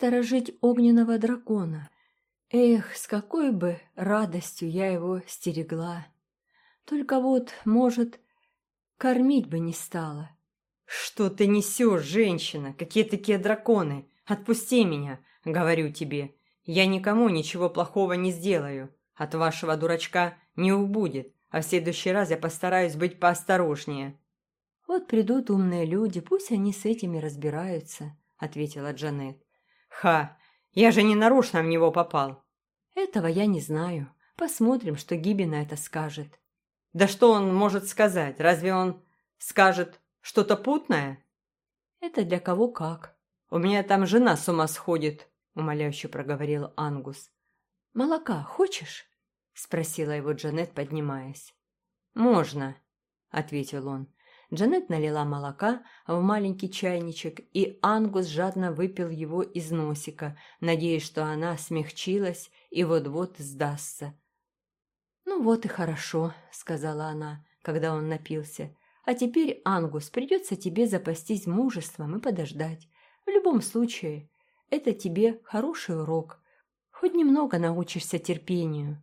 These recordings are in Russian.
сторожить огненного дракона. Эх, с какой бы радостью я его стерегла. Только вот, может, кормить бы не стала. «Что ты несешь, женщина? Какие такие драконы? Отпусти меня, говорю тебе. Я никому ничего плохого не сделаю. От вашего дурачка не убудет, а в следующий раз я постараюсь быть поосторожнее». «Вот придут умные люди, пусть они с этими разбираются», — ответила Джанет. «Ха! Я же не нарочно в него попал!» «Этого я не знаю. Посмотрим, что Гиби на это скажет». «Да что он может сказать? Разве он скажет что-то путное?» «Это для кого как». «У меня там жена с ума сходит», — умоляюще проговорил Ангус. «Молока хочешь?» — спросила его Джанет, поднимаясь. «Можно», — ответил он. Джанет налила молока в маленький чайничек, и Ангус жадно выпил его из носика, надеясь, что она смягчилась и вот-вот сдастся. «Ну вот и хорошо», — сказала она, когда он напился. «А теперь, Ангус, придется тебе запастись мужеством и подождать. В любом случае, это тебе хороший урок. Хоть немного научишься терпению.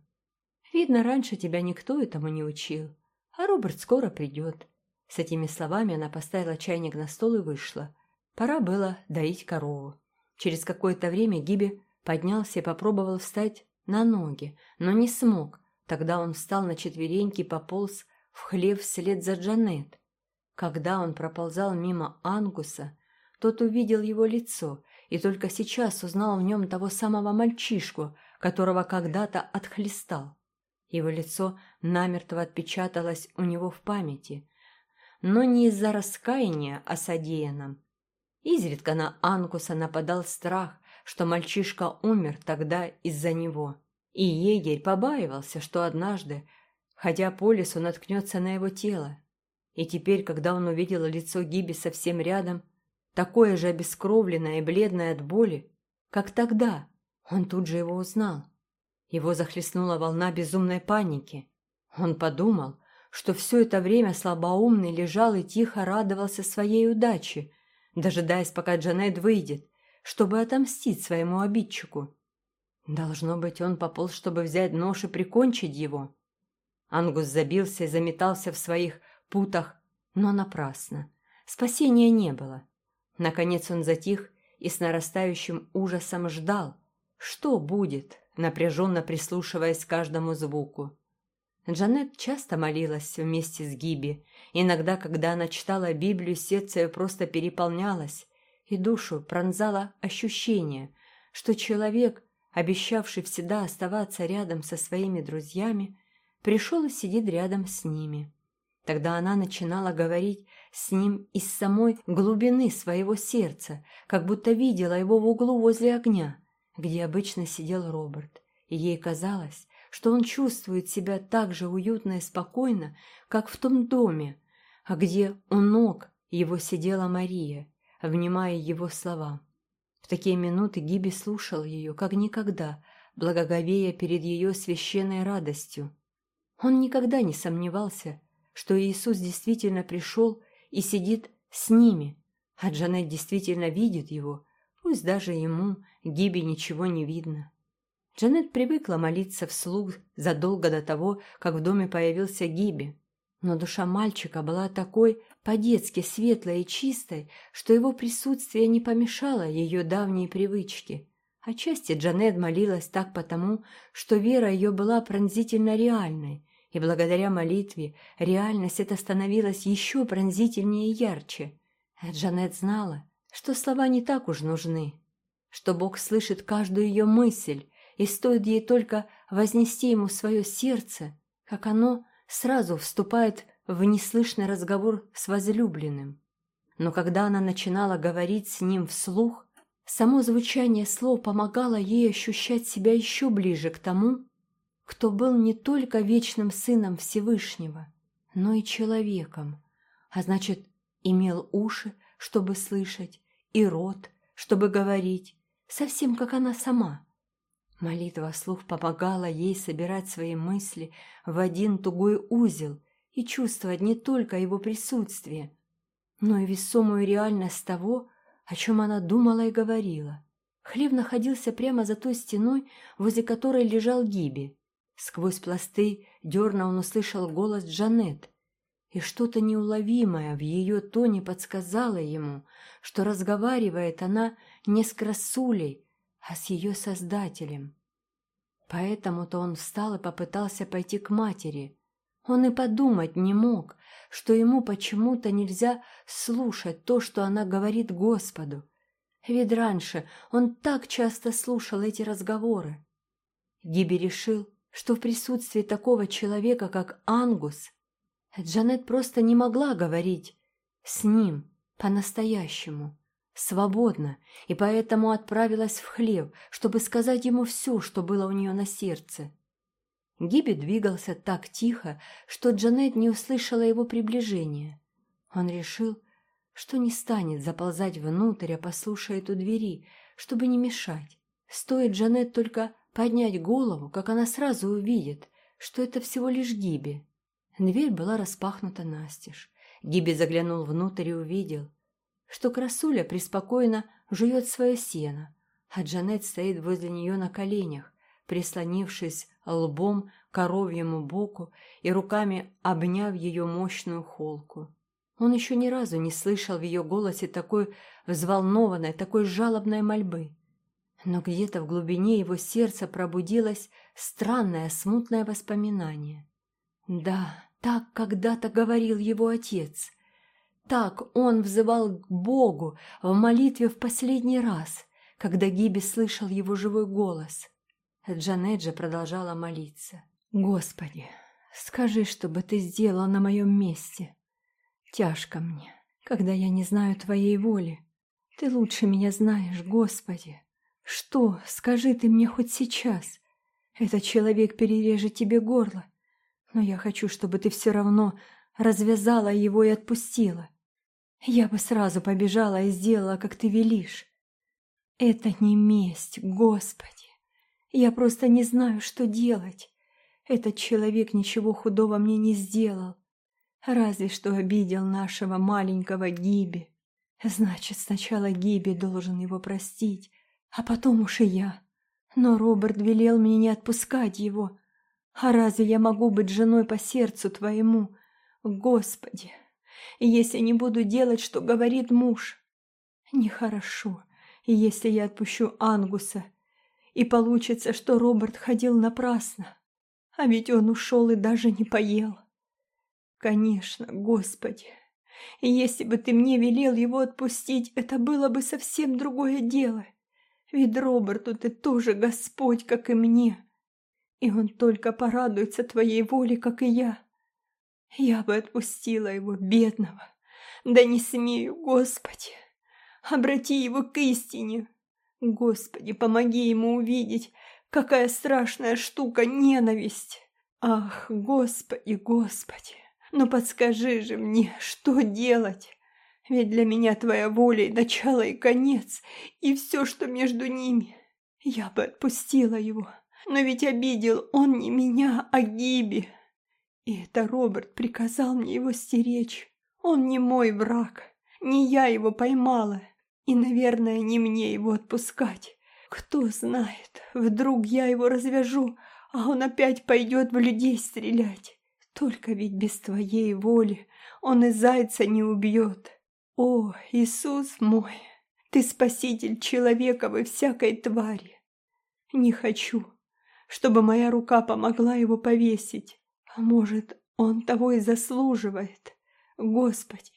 Видно, раньше тебя никто этому не учил, а Роберт скоро придет». С этими словами она поставила чайник на стол и вышла. Пора было доить корову. Через какое-то время Гиби поднялся и попробовал встать на ноги, но не смог. Тогда он встал на четвереньки и пополз в хлев вслед за Джанет. Когда он проползал мимо Ангуса, тот увидел его лицо и только сейчас узнал в нем того самого мальчишку, которого когда-то отхлестал. Его лицо намертво отпечаталось у него в памяти, но не из-за раскаяния о содеянном. Изредка на Анкуса нападал страх, что мальчишка умер тогда из-за него. И егерь побаивался, что однажды, ходя по лесу, наткнется на его тело. И теперь, когда он увидел лицо Гиби совсем рядом, такое же обескровленное и бледное от боли, как тогда, он тут же его узнал. Его захлестнула волна безумной паники. Он подумал, что все это время слабоумный лежал и тихо радовался своей удаче, дожидаясь, пока Джанет выйдет, чтобы отомстить своему обидчику. Должно быть, он пополз, чтобы взять нож и прикончить его. Ангус забился и заметался в своих путах, но напрасно. Спасения не было. Наконец он затих и с нарастающим ужасом ждал, что будет, напряженно прислушиваясь к каждому звуку. Джанет часто молилась вместе с Гиби. Иногда, когда она читала Библию, сердце ее просто переполнялось, и душу пронзало ощущение, что человек, обещавший всегда оставаться рядом со своими друзьями, пришел и сидит рядом с ними. Тогда она начинала говорить с ним из самой глубины своего сердца, как будто видела его в углу возле огня, где обычно сидел Роберт, и ей казалось, что он чувствует себя так же уютно и спокойно, как в том доме, а где у ног его сидела Мария, внимая его словам. В такие минуты Гиби слушал ее, как никогда, благоговея перед ее священной радостью. Он никогда не сомневался, что Иисус действительно пришел и сидит с ними, а Джанет действительно видит его, пусть даже ему, Гиби, ничего не видно. Джанет привыкла молиться вслух задолго до того, как в доме появился Гиби. Но душа мальчика была такой по-детски светлой и чистой, что его присутствие не помешало ее давней привычке. Отчасти Джанет молилась так потому, что вера ее была пронзительно реальной, и благодаря молитве реальность эта становилась еще пронзительнее и ярче. Джанет знала, что слова не так уж нужны, что Бог слышит каждую ее мысль, и стоит ей только вознести ему свое сердце, как оно сразу вступает в неслышный разговор с возлюбленным. Но когда она начинала говорить с ним вслух, само звучание слов помогало ей ощущать себя еще ближе к тому, кто был не только вечным сыном Всевышнего, но и человеком, а значит, имел уши, чтобы слышать, и рот, чтобы говорить, совсем как она сама. Молитва слух помогала ей собирать свои мысли в один тугой узел и чувствовать не только его присутствие, но и весомую реальность того, о чем она думала и говорила. Хлев находился прямо за той стеной, возле которой лежал Гиби. Сквозь пласты дерна он услышал голос Джанет, и что-то неуловимое в ее тоне подсказало ему, что разговаривает она не с красулей, а с ее создателем. Поэтому-то он встал и попытался пойти к матери. Он и подумать не мог, что ему почему-то нельзя слушать то, что она говорит Господу. Ведь раньше он так часто слушал эти разговоры. Гиби решил, что в присутствии такого человека, как Ангус, Джанет просто не могла говорить с ним по-настоящему, свободно, и поэтому отправилась в хлев, чтобы сказать ему все, что было у нее на сердце. Гиби двигался так тихо, что Джанет не услышала его приближения. Он решил, что не станет заползать внутрь, а послушает у двери, чтобы не мешать. Стоит Джанет только поднять голову, как она сразу увидит, что это всего лишь Гиби. Дверь была распахнута настежь. Гиби заглянул внутрь и увидел, что красуля преспокойно жует свое сено, а Джанет стоит возле нее на коленях, прислонившись лбом к коровьему боку и руками обняв ее мощную холку. Он еще ни разу не слышал в ее голосе такой взволнованной, такой жалобной мольбы. Но где-то в глубине его сердца пробудилось странное, смутное воспоминание. Да, так когда-то говорил его отец. Так он взывал к Богу в молитве в последний раз, когда Гиби слышал его живой голос. Джанеджа продолжала молиться. «Господи, скажи, чтобы ты сделал на моем месте. Тяжко мне, когда я не знаю твоей воли. Ты лучше меня знаешь, Господи. Что, скажи ты мне хоть сейчас? Этот человек перережет тебе горло, но я хочу, чтобы ты все равно развязала его и отпустила. Я бы сразу побежала и сделала, как ты велишь. Это не месть, Господи. Я просто не знаю, что делать. Этот человек ничего худого мне не сделал. Разве что обидел нашего маленького Гиби. Значит, сначала Гиби должен его простить, а потом уж и я. Но Роберт велел мне не отпускать его. А разве я могу быть женой по сердцу твоему? Господи, если не буду делать, что говорит муж? Нехорошо, если я отпущу Ангуса, и получится, что Роберт ходил напрасно, а ведь он ушел и даже не поел. Конечно, Господи, если бы ты мне велел его отпустить, это было бы совсем другое дело. Ведь Роберту ты тоже Господь, как и мне и он только порадуется твоей воле, как и я. Я бы отпустила его, бедного. Да не смею, Господи. Обрати его к истине. Господи, помоги ему увидеть, какая страшная штука ненависть. Ах, Господи, Господи, ну подскажи же мне, что делать? Ведь для меня твоя воля и начало, и конец, и все, что между ними. Я бы отпустила его, но ведь обидел он не меня, а Гиби. И это Роберт приказал мне его стеречь. Он не мой враг, не я его поймала. И, наверное, не мне его отпускать. Кто знает, вдруг я его развяжу, а он опять пойдет в людей стрелять. Только ведь без твоей воли он и зайца не убьет. О, Иисус мой, ты спаситель человека и всякой твари. Не хочу, чтобы моя рука помогла его повесить. А может, он того и заслуживает. Господи,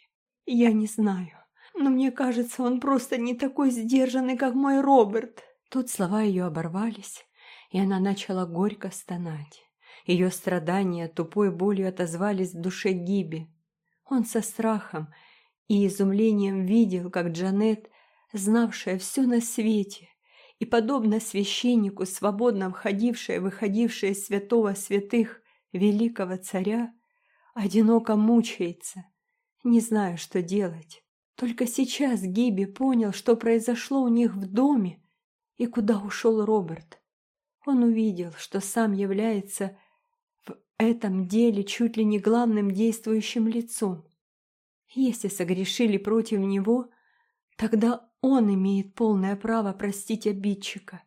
я не знаю. Но мне кажется, он просто не такой сдержанный, как мой Роберт. Тут слова ее оборвались, и она начала горько стонать. Ее страдания тупой болью отозвались в душе Гиби. Он со страхом и изумлением видел, как Джанет, знавшая все на свете, и, подобно священнику, свободно входившая и выходившая из святого святых великого царя, одиноко мучается, не зная, что делать. Только сейчас Гиби понял, что произошло у них в доме и куда ушел Роберт. Он увидел, что сам является в этом деле чуть ли не главным действующим лицом. Если согрешили против него, тогда он имеет полное право простить обидчика.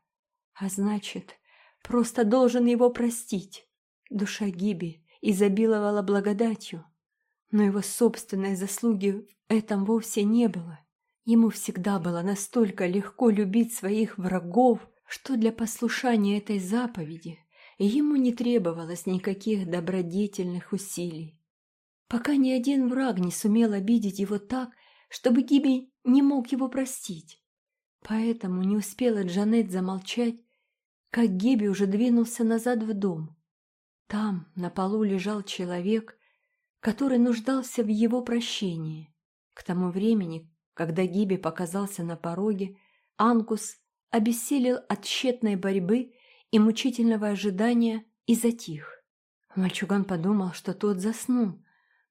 А значит, просто должен его простить. Душа Гиби изобиловала благодатью, но его собственной заслуги в этом вовсе не было. Ему всегда было настолько легко любить своих врагов, что для послушания этой заповеди ему не требовалось никаких добродетельных усилий. Пока ни один враг не сумел обидеть его так, чтобы Гиби не мог его простить. Поэтому не успела Джанет замолчать, как Гиби уже двинулся назад в дом. Там на полу лежал человек, который нуждался в его прощении. К тому времени, когда Гиби показался на пороге, Ангус обессилел от тщетной борьбы и мучительного ожидания и затих. Мальчуган подумал, что тот заснул,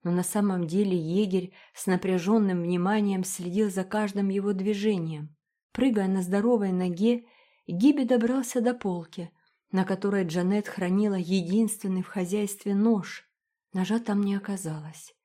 но на самом деле егерь с напряженным вниманием следил за каждым его движением. Прыгая на здоровой ноге, Гиби добрался до полки, на которой Джанет хранила единственный в хозяйстве нож. Ножа там не оказалось.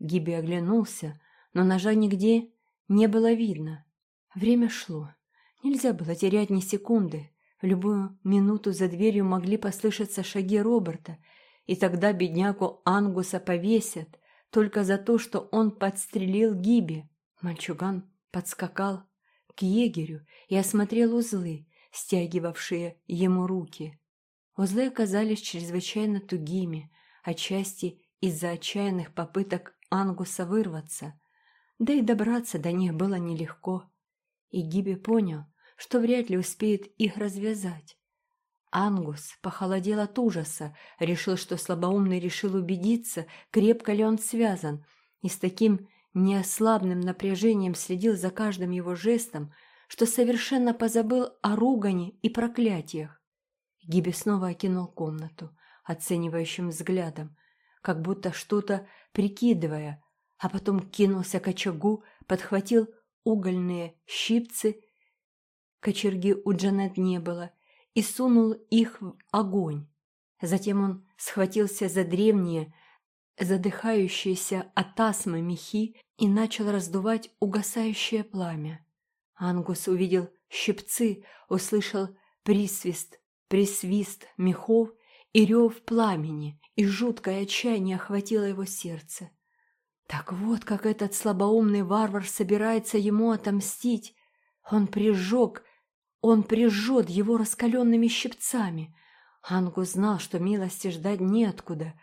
Гиби оглянулся, но ножа нигде не было видно. Время шло. Нельзя было терять ни секунды. В любую минуту за дверью могли послышаться шаги Роберта, и тогда беднягу Ангуса повесят, только за то, что он подстрелил Гиби. Мальчуган подскакал к егерю и осмотрел узлы, стягивавшие ему руки. Узлы оказались чрезвычайно тугими, отчасти из-за отчаянных попыток Ангуса вырваться, да и добраться до них было нелегко. И Гиби понял, что вряд ли успеет их развязать. Ангус похолодел от ужаса, решил, что слабоумный решил убедиться, крепко ли он связан, и с таким неослабным напряжением следил за каждым его жестом, что совершенно позабыл о ругани и проклятиях. Гиби снова окинул комнату оценивающим взглядом, как будто что-то прикидывая, а потом кинулся к очагу, подхватил угольные щипцы, кочерги у Джанет не было — и сунул их в огонь. Затем он схватился за древние, задыхающиеся от астмы мехи и начал раздувать угасающее пламя. Ангус увидел щипцы, услышал присвист, присвист мехов и рев пламени, и жуткое отчаяние охватило его сердце. Так вот, как этот слабоумный варвар собирается ему отомстить. Он прижег он прижжет его раскаленными щипцами. Ангус знал, что милости ждать неоткуда.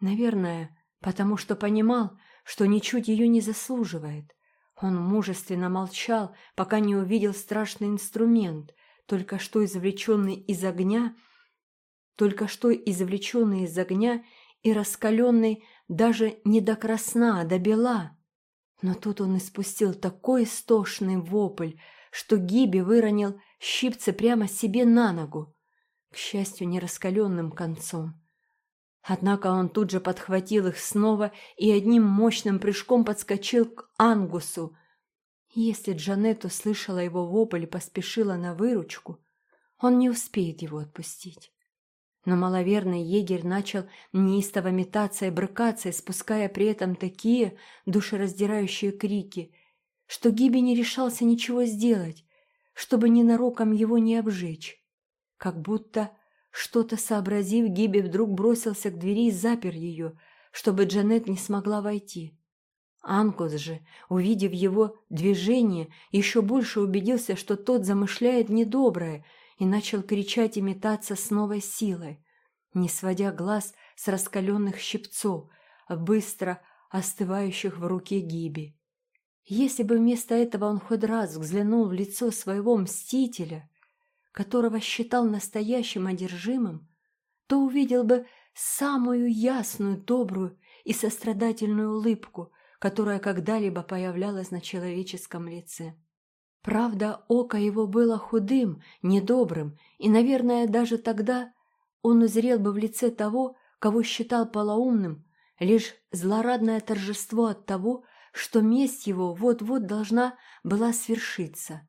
Наверное, потому что понимал, что ничуть ее не заслуживает. Он мужественно молчал, пока не увидел страшный инструмент, только что извлеченный из огня, только что извлеченный из огня и раскаленный даже не до красна, а до бела. Но тут он испустил такой истошный вопль, что Гиби выронил щипцы прямо себе на ногу, к счастью, не раскаленным концом. Однако он тут же подхватил их снова и одним мощным прыжком подскочил к Ангусу. Если Джанет услышала его вопль и поспешила на выручку, он не успеет его отпустить. Но маловерный егерь начал неистово метаться и брыкаться, испуская при этом такие душераздирающие крики, что Гиби не решался ничего сделать, чтобы ненароком его не обжечь. Как будто, что-то сообразив, Гиби вдруг бросился к двери и запер ее, чтобы Джанет не смогла войти. Анкус же, увидев его движение, еще больше убедился, что тот замышляет недоброе, и начал кричать и метаться с новой силой, не сводя глаз с раскаленных щипцов, быстро остывающих в руке Гиби. Если бы вместо этого он хоть раз взглянул в лицо своего мстителя, которого считал настоящим одержимым, то увидел бы самую ясную, добрую и сострадательную улыбку, которая когда-либо появлялась на человеческом лице. Правда, око его было худым, недобрым, и, наверное, даже тогда он узрел бы в лице того, кого считал полоумным, лишь злорадное торжество от того, что месть его вот-вот должна была свершиться.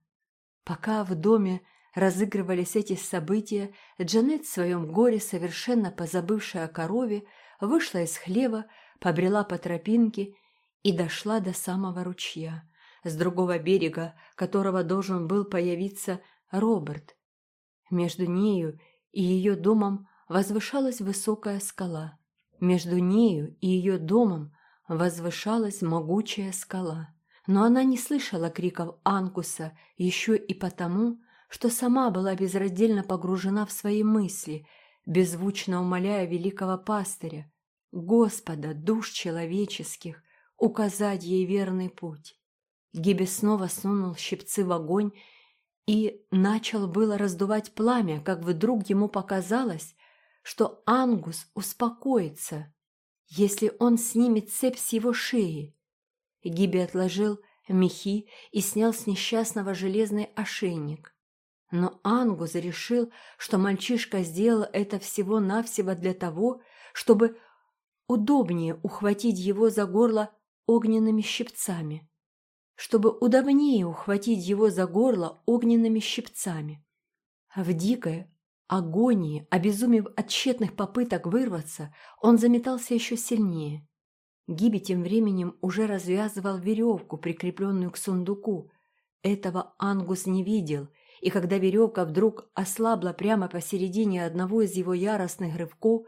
Пока в доме разыгрывались эти события, Джанет в своем горе, совершенно позабывшая о корове, вышла из хлева, побрела по тропинке и дошла до самого ручья. с другого берега которого должен был появиться Роберт. Между нею и ее домом возвышалась высокая скала. Между нею и ее домом возвышалась могучая скала. Но она не слышала криков Анкуса еще и потому, что сама была безраздельно погружена в свои мысли, беззвучно умоляя великого пастыря, Господа душ человеческих, указать ей верный путь. Гиби снова сунул щипцы в огонь и начал было раздувать пламя, как вдруг ему показалось, что Ангус успокоится, если он снимет цепь с его шеи. Гиби отложил мехи и снял с несчастного железный ошейник. Но Ангус решил, что мальчишка сделал это всего-навсего для того, чтобы удобнее ухватить его за горло огненными щипцами, чтобы удобнее ухватить его за горло огненными щипцами. В дикой агонии, обезумев от тщетных попыток вырваться, он заметался еще сильнее. Гиби тем временем уже развязывал веревку, прикрепленную к сундуку. Этого Ангус не видел, и когда веревка вдруг ослабла прямо посередине одного из его яростных рывков,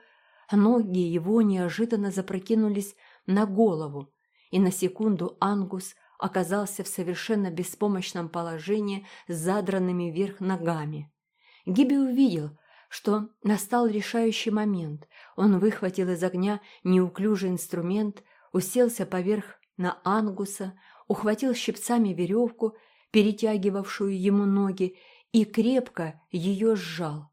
ноги его неожиданно запрокинулись на голову, и на секунду Ангус оказался в совершенно беспомощном положении с задранными вверх ногами. Гиби увидел, что настал решающий момент. Он выхватил из огня неуклюжий инструмент, уселся поверх на Ангуса, ухватил щипцами веревку, перетягивавшую ему ноги, и крепко ее сжал.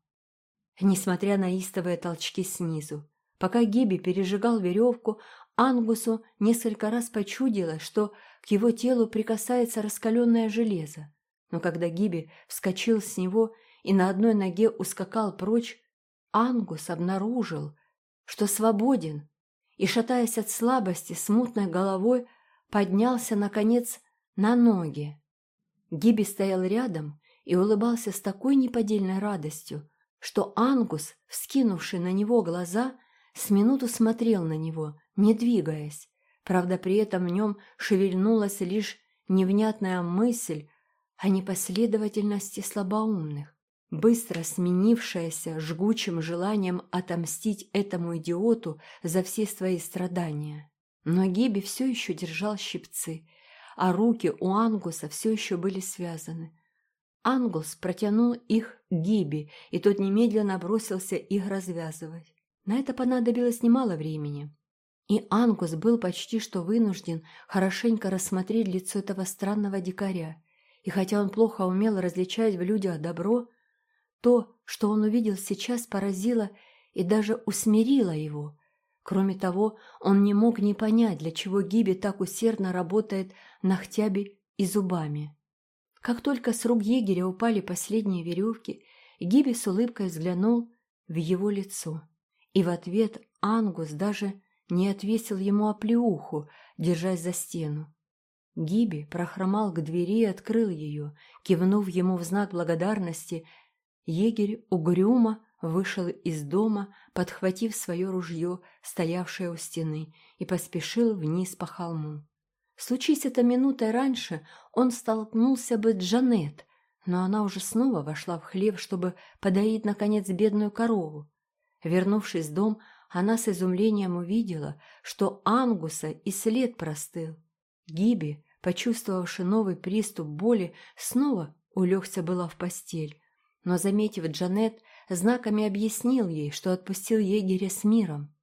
Несмотря на истовые толчки снизу, пока Гиби пережигал веревку, Ангусу несколько раз почудилось, что к его телу прикасается раскаленное железо. Но когда Гиби вскочил с него и на одной ноге ускакал прочь, Ангус обнаружил, что свободен, и, шатаясь от слабости, смутной головой, поднялся, наконец, на ноги. Гиби стоял рядом и улыбался с такой неподдельной радостью, что Ангус, вскинувший на него глаза, с минуту смотрел на него, не двигаясь. Правда, при этом в нем шевельнулась лишь невнятная мысль о непоследовательности слабоумных, быстро сменившаяся жгучим желанием отомстить этому идиоту за все свои страдания. Но Геби все еще держал щипцы, а руки у Ангуса все еще были связаны. Ангус протянул их Гиби, и тот немедленно бросился их развязывать. На это понадобилось немало времени. И Ангус был почти что вынужден хорошенько рассмотреть лицо этого странного дикаря. И хотя он плохо умел различать в людях добро, то, что он увидел сейчас, поразило и даже усмирило его. Кроме того, он не мог не понять, для чего Гиби так усердно работает ногтями и зубами. Как только с рук егеря упали последние веревки, Гиби с улыбкой взглянул в его лицо. И в ответ Ангус даже не отвесил ему оплеуху, держась за стену. Гиби прохромал к двери и открыл ее. Кивнув ему в знак благодарности, егерь угрюмо вышел из дома, подхватив свое ружье, стоявшее у стены, и поспешил вниз по холму. Случись это минутой раньше, он столкнулся бы с Джанет, но она уже снова вошла в хлев, чтобы подоить, наконец, бедную корову. Вернувшись в дом, она с изумлением увидела, что Ангуса и след простыл. Гиби, почувствовавший новый приступ боли, снова улегся была в постель. Но, заметив Джанет, знаками объяснил ей, что отпустил егеря с миром.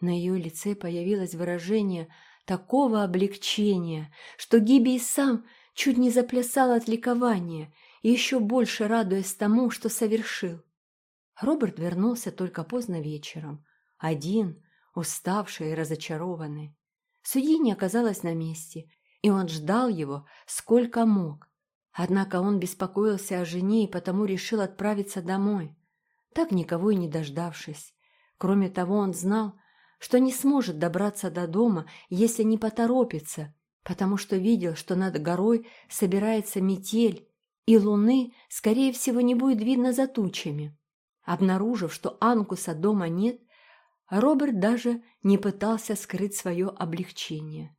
На ее лице появилось выражение такого облегчения, что Гиби и сам чуть не заплясал от ликования, еще больше радуясь тому, что совершил. Роберт вернулся только поздно вечером, один, уставший и разочарованный. Судьи не оказалось на месте, и он ждал его сколько мог. Однако он беспокоился о жене и потому решил отправиться домой, так никого и не дождавшись. Кроме того, он знал, что не сможет добраться до дома, если не поторопится, потому что видел, что над горой собирается метель, и луны, скорее всего, не будет видно за тучами. Обнаружив, что Анкуса дома нет, Роберт даже не пытался скрыть свое облегчение.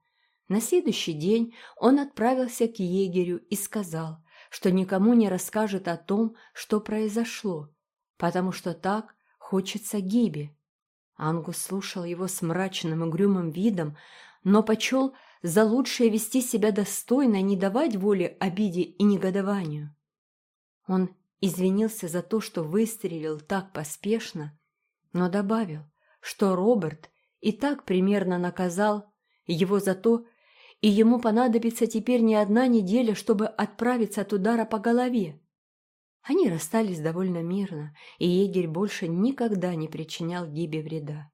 На следующий день он отправился к егерю и сказал, что никому не расскажет о том, что произошло, потому что так хочется Гибе. Ангус слушал его с мрачным и угрюмым видом, но почел за лучшее вести себя достойно не давать воли обиде и негодованию. Он извинился за то, что выстрелил так поспешно, но добавил, что Роберт и так примерно наказал его за то, и ему понадобится теперь не одна неделя, чтобы отправиться от удара по голове. Они расстались довольно мирно, и егерь больше никогда не причинял Гибе вреда.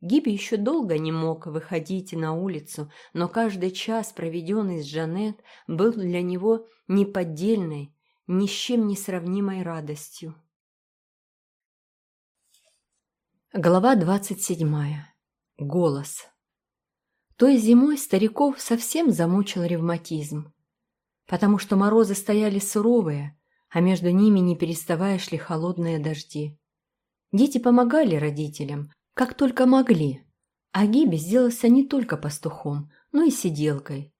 Гиби еще долго не мог выходить на улицу, но каждый час, проведенный с Жанет, был для него неподдельной, ни с чем не сравнимой радостью. Глава двадцать седьмая. Голос. Той зимой стариков совсем замучил ревматизм, потому что морозы стояли суровые, а между ними не переставая шли холодные дожди. Дети помогали родителям, как только могли. А Гиби сделался не только пастухом, но и сиделкой.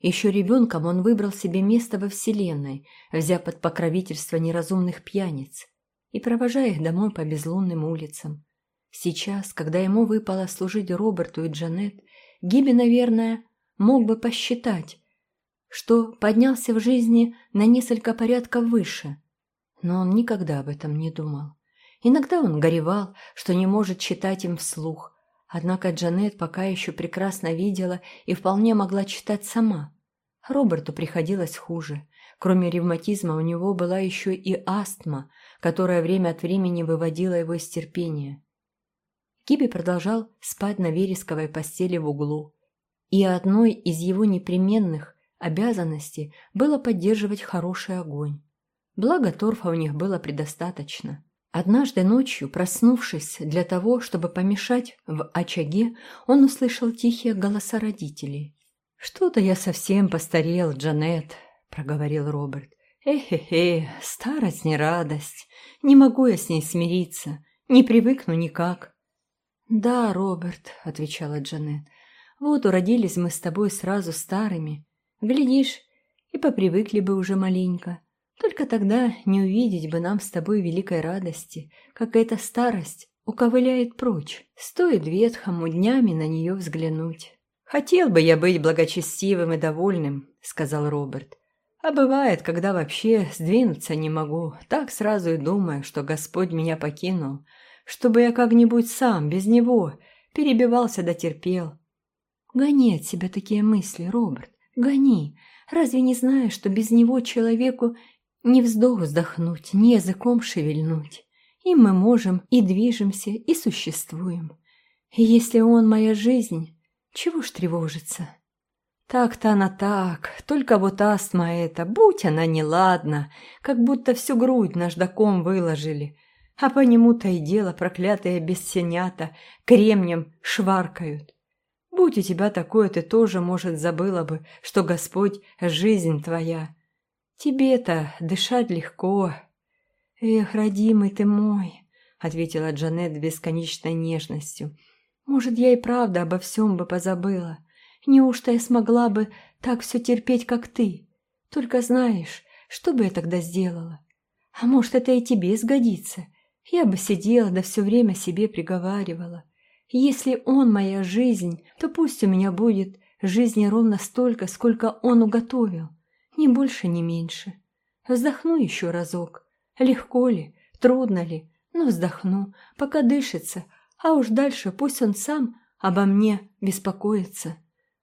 Еще ребенком он выбрал себе место во Вселенной, взяв под покровительство неразумных пьяниц и провожая их домой по безлунным улицам. Сейчас, когда ему выпало служить Роберту и Джанет, Гиби, наверное, мог бы посчитать, что поднялся в жизни на несколько порядков выше, но он никогда об этом не думал. Иногда он горевал, что не может читать им вслух, однако Джанет пока еще прекрасно видела и вполне могла читать сама. Роберту приходилось хуже. Кроме ревматизма у него была еще и астма, которая время от времени выводила его из терпения. Киби продолжал спать на вересковой постели в углу, и одной из его непременных обязанностей было поддерживать хороший огонь. Благо торфа у них было предостаточно. Однажды ночью, проснувшись для того, чтобы помешать в очаге, он услышал тихие голоса родителей. «Что-то я совсем постарел, Джанет», — проговорил Роберт. «Эхе-хе, старость не радость. Не могу я с ней смириться. Не привыкну никак». «Да, Роберт», — отвечала Джанет. «Вот уродились мы с тобой сразу старыми. Глядишь, и попривыкли бы уже маленько. Только тогда не увидеть бы нам с тобой великой радости, как эта старость уковыляет прочь, стоит ветхому днями на нее взглянуть. «Хотел бы я быть благочестивым и довольным», — сказал Роберт. «А бывает, когда вообще сдвинуться не могу, так сразу и думаю, что Господь меня покинул, чтобы я как-нибудь сам, без Него, перебивался да терпел». «Гони от себя такие мысли, Роберт, гони. Разве не знаешь, что без Него человеку ни вздох вздохнуть, ни языком шевельнуть. И мы можем, и движемся, и существуем. И если он моя жизнь, чего ж тревожиться? Так-то она так, только вот астма эта, будь она неладна, как будто всю грудь наждаком выложили, а по нему-то и дело проклятые бессенята кремнем шваркают. Будь у тебя такое, ты тоже, может, забыла бы, что Господь — жизнь твоя, Тебе-то дышать легко. Эх, родимый ты мой, ответила Джанет бесконечной нежностью. Может, я и правда обо всем бы позабыла. Неужто я смогла бы так все терпеть, как ты? Только знаешь, что бы я тогда сделала? А может, это и тебе сгодится? Я бы сидела да все время себе приговаривала. Если он моя жизнь, то пусть у меня будет жизни ровно столько, сколько он уготовил. Ни больше, ни меньше. Вздохну еще разок. Легко ли, трудно ли, но вздохну, пока дышится, а уж дальше пусть он сам обо мне беспокоится.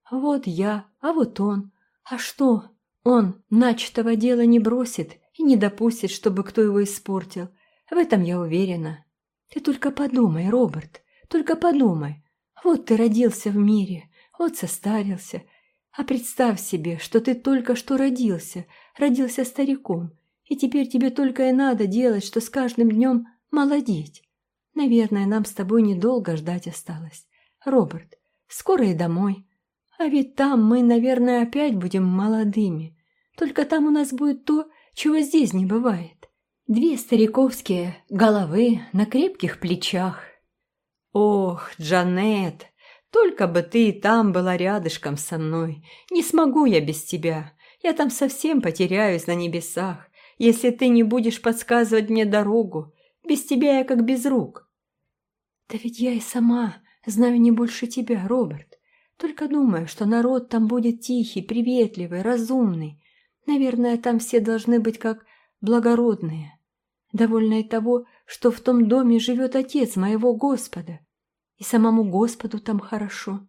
Вот я, а вот он. А что? Он начатого дела не бросит и не допустит, чтобы кто его испортил. В этом я уверена. Ты только подумай, Роберт, только подумай. Вот ты родился в мире, вот состарился, а представь себе, что ты только что родился, родился стариком, и теперь тебе только и надо делать, что с каждым днем молодеть. Наверное, нам с тобой недолго ждать осталось. Роберт, скоро и домой. А ведь там мы, наверное, опять будем молодыми. Только там у нас будет то, чего здесь не бывает. Две стариковские головы на крепких плечах. Ох, Джанет, Только бы ты и там была рядышком со мной. Не смогу я без тебя. Я там совсем потеряюсь на небесах, если ты не будешь подсказывать мне дорогу. Без тебя я как без рук. Да ведь я и сама знаю не больше тебя, Роберт. Только думаю, что народ там будет тихий, приветливый, разумный. Наверное, там все должны быть как благородные. Довольно и того, что в том доме живет отец моего Господа и самому Господу там хорошо.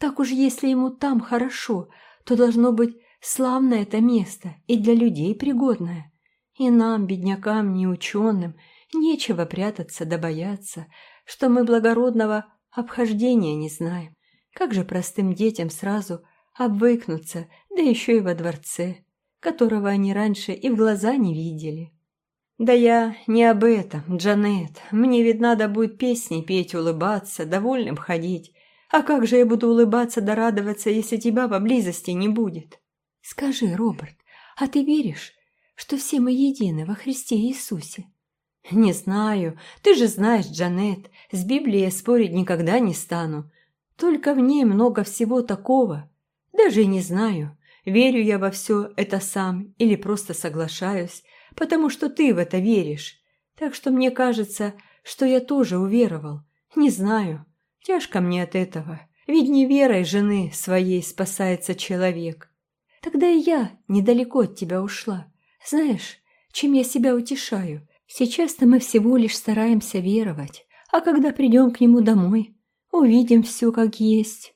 Так уж если ему там хорошо, то должно быть славное это место и для людей пригодное. И нам, беднякам, неученым, нечего прятаться да бояться, что мы благородного обхождения не знаем. Как же простым детям сразу обвыкнуться, да еще и во дворце, которого они раньше и в глаза не видели. «Да я не об этом, Джанет. Мне ведь надо будет песни петь, улыбаться, довольным ходить. А как же я буду улыбаться да радоваться, если тебя поблизости не будет?» «Скажи, Роберт, а ты веришь, что все мы едины во Христе Иисусе?» «Не знаю. Ты же знаешь, Джанет, с Библией спорить никогда не стану. Только в ней много всего такого. Даже не знаю, верю я во все это сам или просто соглашаюсь, потому что ты в это веришь. Так что мне кажется, что я тоже уверовал. Не знаю, тяжко мне от этого. Ведь не верой жены своей спасается человек. Тогда и я недалеко от тебя ушла. Знаешь, чем я себя утешаю? Сейчас-то мы всего лишь стараемся веровать, а когда придем к нему домой, увидим все как есть.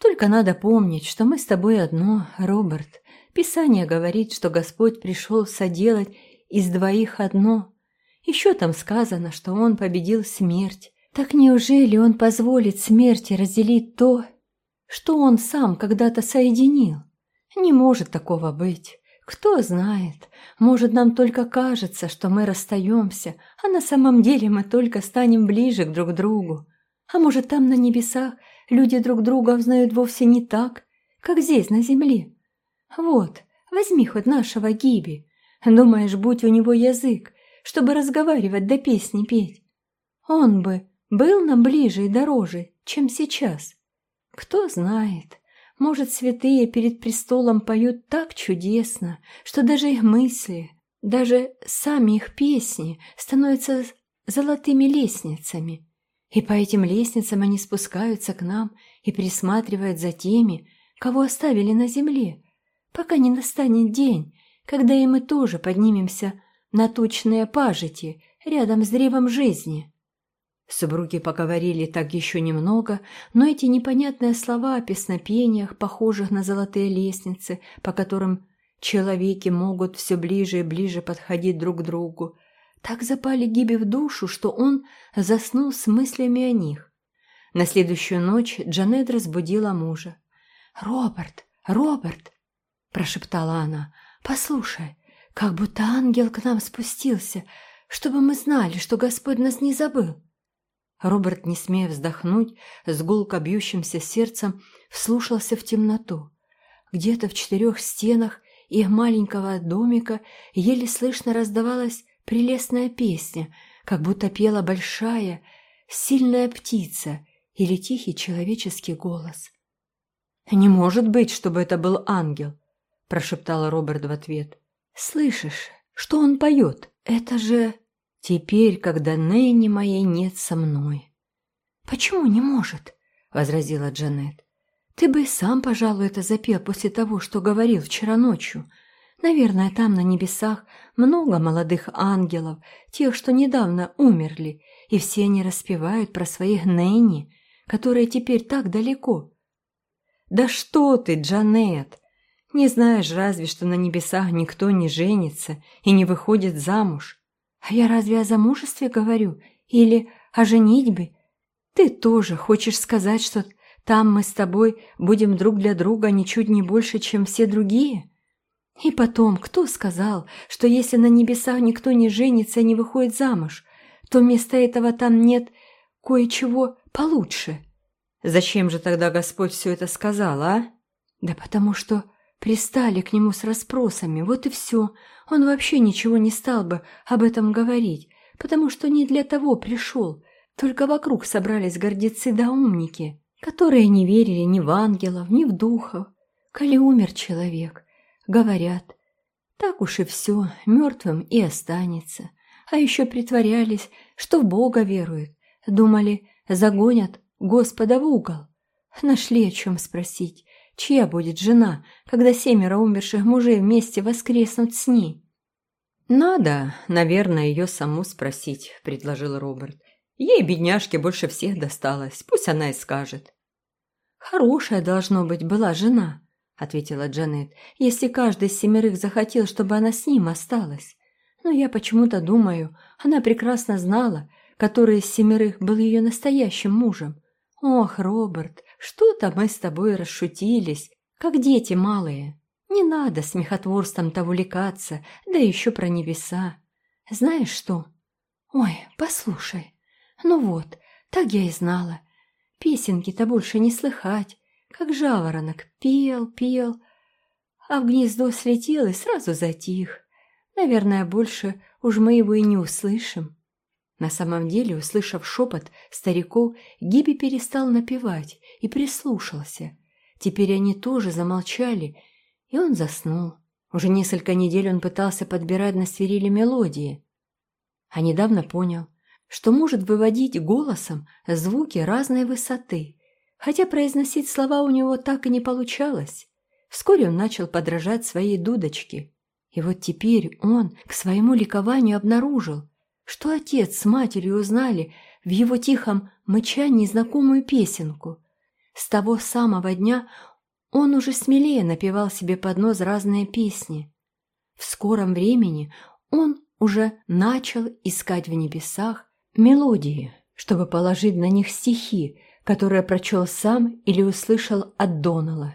Только надо помнить, что мы с тобой одно, Роберт. Писание говорит, что Господь пришел соделать из двоих одно. Еще там сказано, что он победил смерть. Так неужели он позволит смерти разделить то, что он сам когда-то соединил? Не может такого быть. Кто знает, может, нам только кажется, что мы расстаемся, а на самом деле мы только станем ближе к друг другу. А может, там на небесах люди друг друга узнают вовсе не так, как здесь, на земле. Вот, возьми хоть нашего Гиби. Думаешь, будь у него язык, чтобы разговаривать да песни петь? Он бы был нам ближе и дороже, чем сейчас. Кто знает, может, святые перед престолом поют так чудесно, что даже их мысли, даже сами их песни становятся золотыми лестницами. И по этим лестницам они спускаются к нам и присматривают за теми, кого оставили на земле, пока не настанет день, когда и мы тоже поднимемся на тучные пажити рядом с древом жизни. Супруги поговорили так еще немного, но эти непонятные слова о песнопениях, похожих на золотые лестницы, по которым человеки могут все ближе и ближе подходить друг к другу, так запали Гиби в душу, что он заснул с мыслями о них. На следующую ночь Джанет разбудила мужа. «Роберт, Роберт!» – прошептала она. Послушай, как будто ангел к нам спустился, чтобы мы знали, что Господь нас не забыл. Роберт, не смея вздохнуть, с гулко бьющимся сердцем вслушался в темноту. Где-то в четырех стенах их маленького домика еле слышно раздавалась прелестная песня, как будто пела большая, сильная птица или тихий человеческий голос. «Не может быть, чтобы это был ангел!» Прошептала Роберт в ответ. «Слышишь, что он поет? Это же теперь, когда Нэнни моей нет со мной». «Почему не может?» — возразила Джанет. «Ты бы и сам, пожалуй, это запел после того, что говорил вчера ночью. Наверное, там на небесах много молодых ангелов, тех, что недавно умерли, и все они распевают про своих Нэнни, которые теперь так далеко». «Да что ты, Джанет!» Не знаешь разве, что на небесах никто не женится и не выходит замуж. А я разве о замужестве говорю? Или о женитьбе? Ты тоже хочешь сказать, что там мы с тобой будем друг для друга ничуть не больше, чем все другие? И потом, кто сказал, что если на небесах никто не женится и не выходит замуж, то вместо этого там нет кое-чего получше? Зачем же тогда Господь все это сказал, а? Да потому что Пристали к нему с расспросами, вот и все. Он вообще ничего не стал бы об этом говорить, потому что не для того пришел. Только вокруг собрались гордецы да умники, которые не верили ни в ангелов, ни в духов. Коли умер человек, говорят, так уж и все, мертвым и останется. А еще притворялись, что в Бога веруют. Думали, загонят Господа в угол. Нашли о чем спросить, чья будет жена, когда семеро умерших мужей вместе воскреснут с ней. «Надо, наверное, ее саму спросить», — предложил Роберт. «Ей, бедняжке, больше всех досталось, пусть она и скажет». «Хорошая, должно быть, была жена», — ответила Джанет, «если каждый из семерых захотел, чтобы она с ним осталась. Но я почему-то думаю, она прекрасно знала, который из семерых был ее настоящим мужем. Ох, Роберт, что-то мы с тобой расшутились, как дети малые. Не надо смехотворством-то увлекаться, да еще про небеса. Знаешь что? Ой, послушай. Ну вот, так я и знала. Песенки-то больше не слыхать. Как жаворонок пел, пел, а в гнездо слетел и сразу затих. Наверное, больше уж мы его и не услышим. На самом деле, услышав шепот стариков, Гиби перестал напевать и прислушался. Теперь они тоже замолчали, и он заснул. Уже несколько недель он пытался подбирать на свирели мелодии. А недавно понял, что может выводить голосом звуки разной высоты, хотя произносить слова у него так и не получалось. Вскоре он начал подражать своей дудочке. И вот теперь он к своему ликованию обнаружил, что отец с матерью узнали в его тихом мычании знакомую песенку. С того самого дня он уже смелее напевал себе под нос разные песни. В скором времени он уже начал искать в небесах мелодии, чтобы положить на них стихи, которые прочел сам или услышал от Донала.